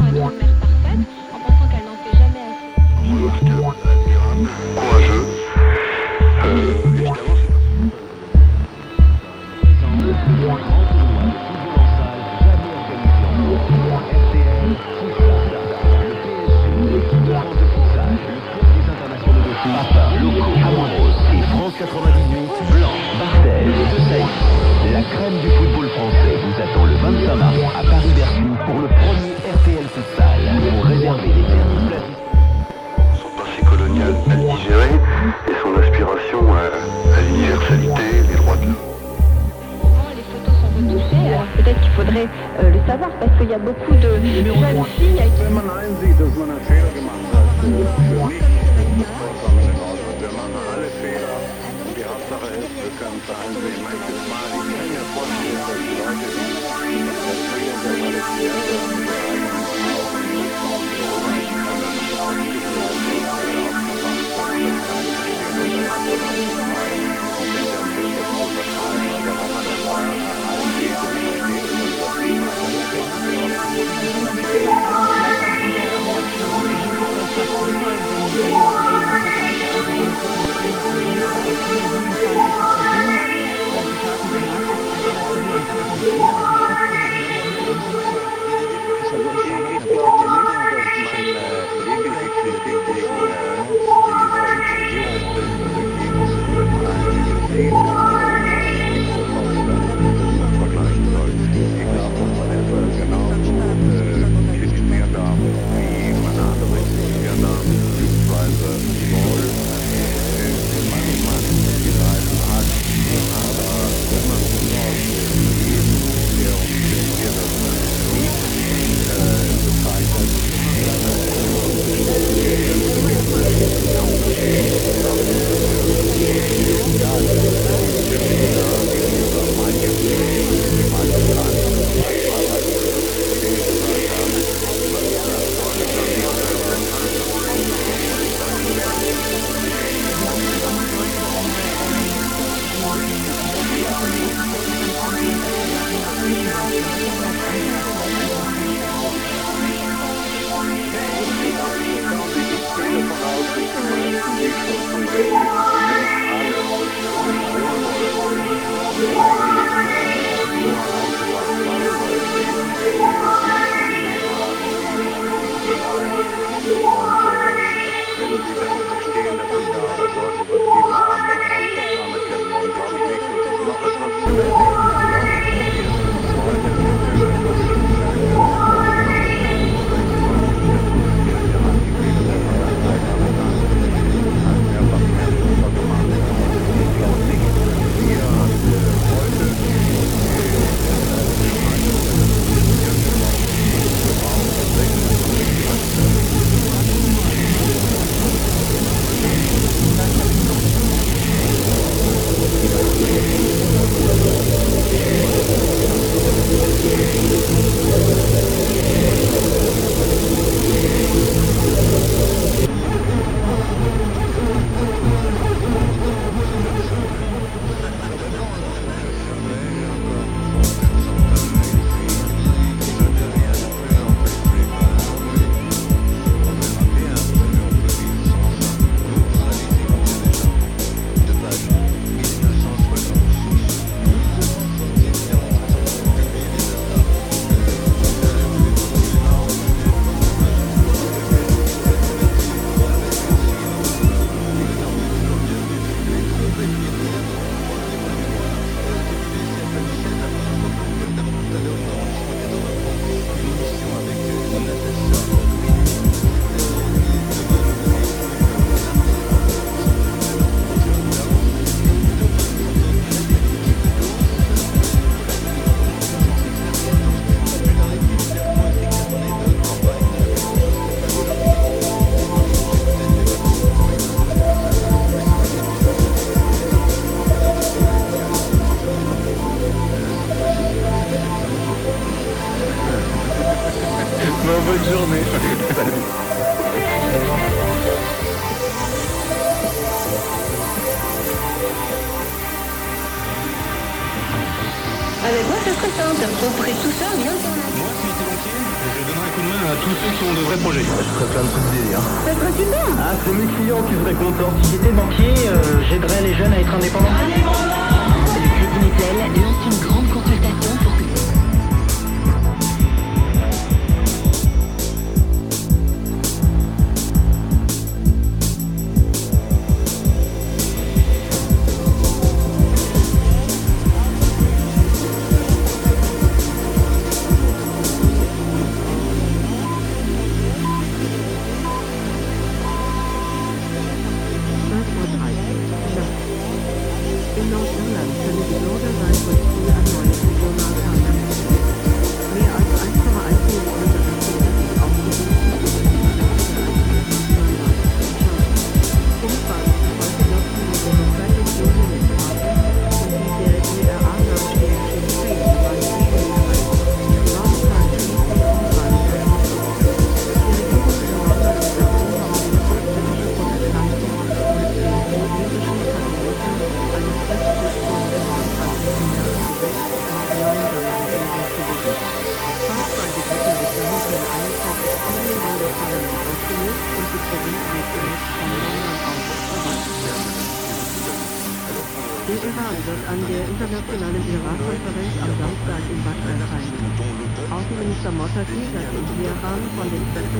mère en pensant qu'elle n'en fait jamais assez. faudrait euh, le savoir parce qu'il y a beaucoup de jeunes filles.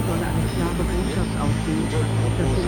soll eine klare Botschaft ausgehen, dass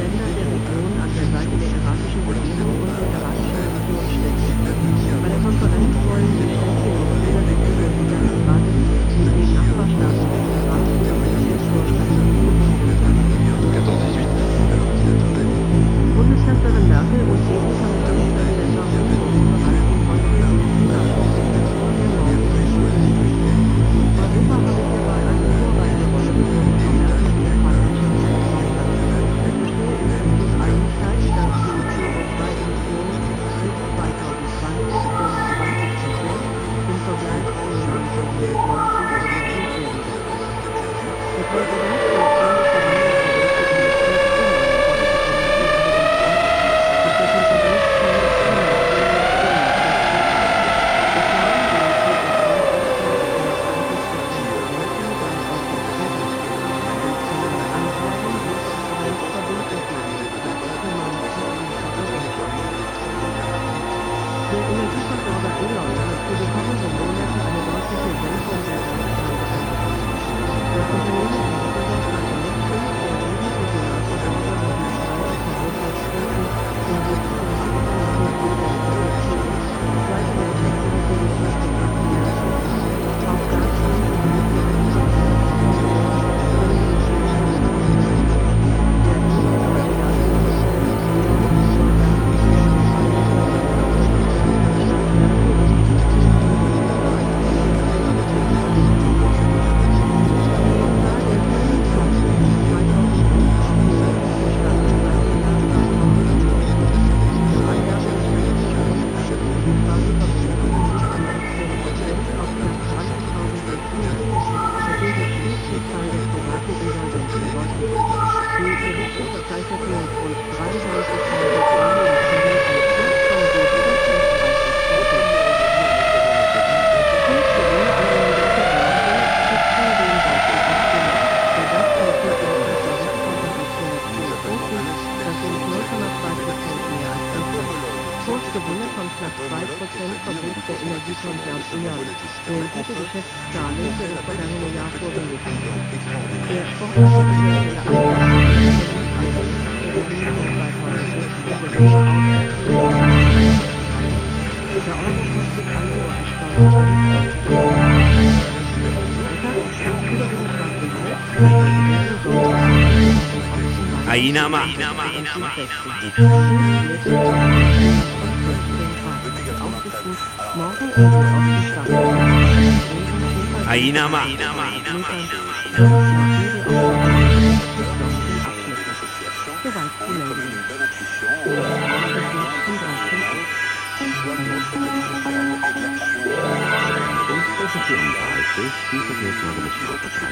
Ahí nada más. Ahí nada más.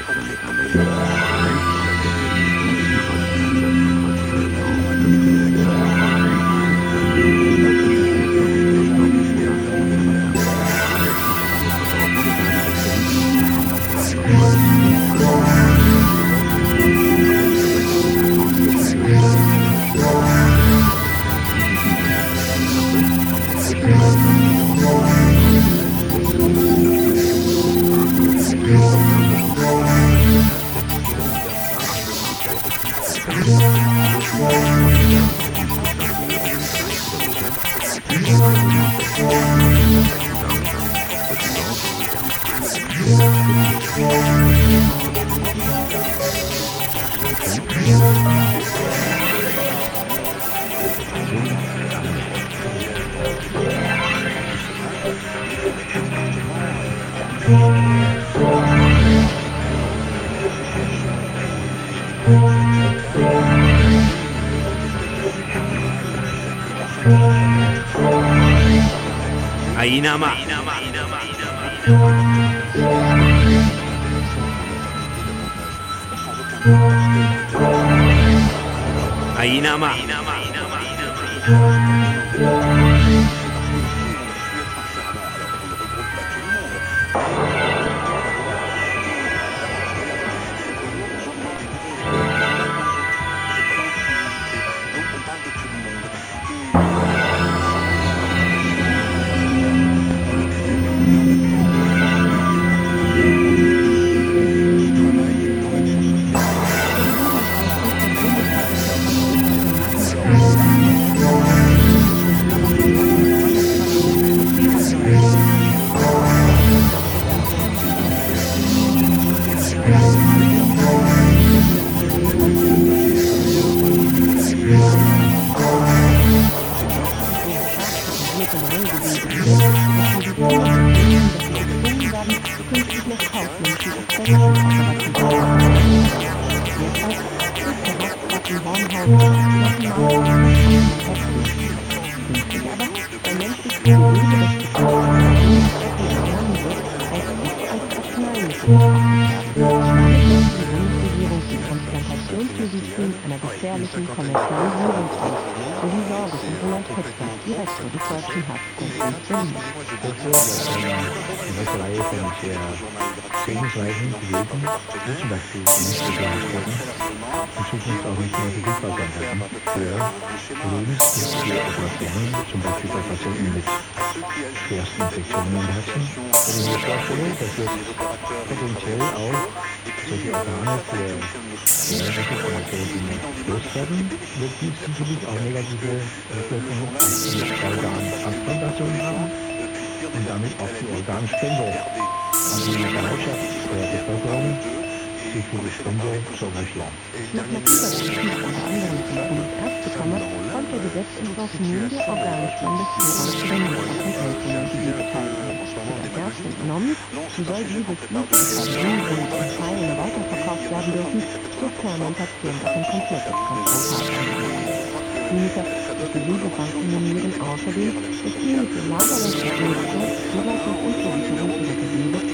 complètement Ainama. Ainama. Ainama. Ainama. Ainama. Infektionen ich mir vorstelle, dass jetzt potenziell auch haben. Und damit auch die Organspende an die der Bevölkerung, sich die der der Gesetzentwurf nun der Organspende Vorrang zu den Helfenden, die. Mit angeht. Kliniker des Gewebebanken nominieren außerdem das klinische Lagerrecht der Blutstoffe Zulassung und Versicherung ihrer Gewebe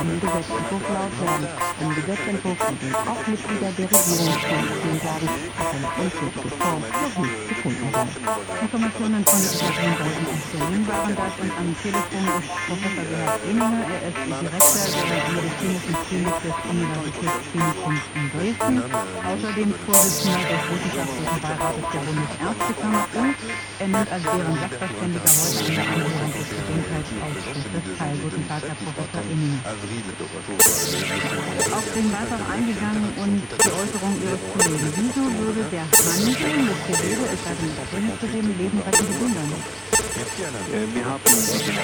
dürften einem Gesetzentwurf laut werden. Gesetzentwurf liegen auch Mitglieder der Regierungskommission sagen, dass eine endgültige Form noch nicht gefunden sei. Informationen von der Region in Berlin waren das und am Telefon ist Professor Gerhard Eninger. Er ist Direktor der medizinischen Klinik des Universitätsklinikums in Dresden, außerdem Vorsitzender des Wissenschaftlichen Beirates der Bundesärztekammer und er nimmt als deren Sachverständiger heute an der Anhörung des Gesundheitsausschusses teil. Guten Tag, Herr Professor Eninger. Auf den Beitrag eingegangen und die Äußerung Ihres Kollegen. Wieso würde der Handel mit Gewebe, es sei denn, das zu dem Leben rettende Wundern? Äh, Wir haben diesen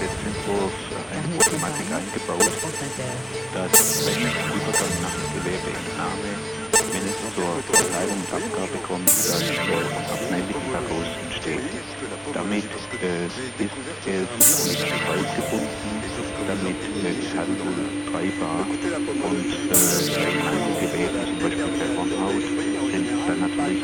Gesetzentwurf eine Problematik eingebaut, dass wenn Übergang nach Gewerbeentnahme, es zur Verteilung und Abgabe kommt, dass äh, Arzneimittelverlust entsteht. damit äh, ist es nicht preisgebunden, damit äh, Handel treibbar und äh, in Handelgeräten, zum Beispiel bei Hornhaut, sind dann natürlich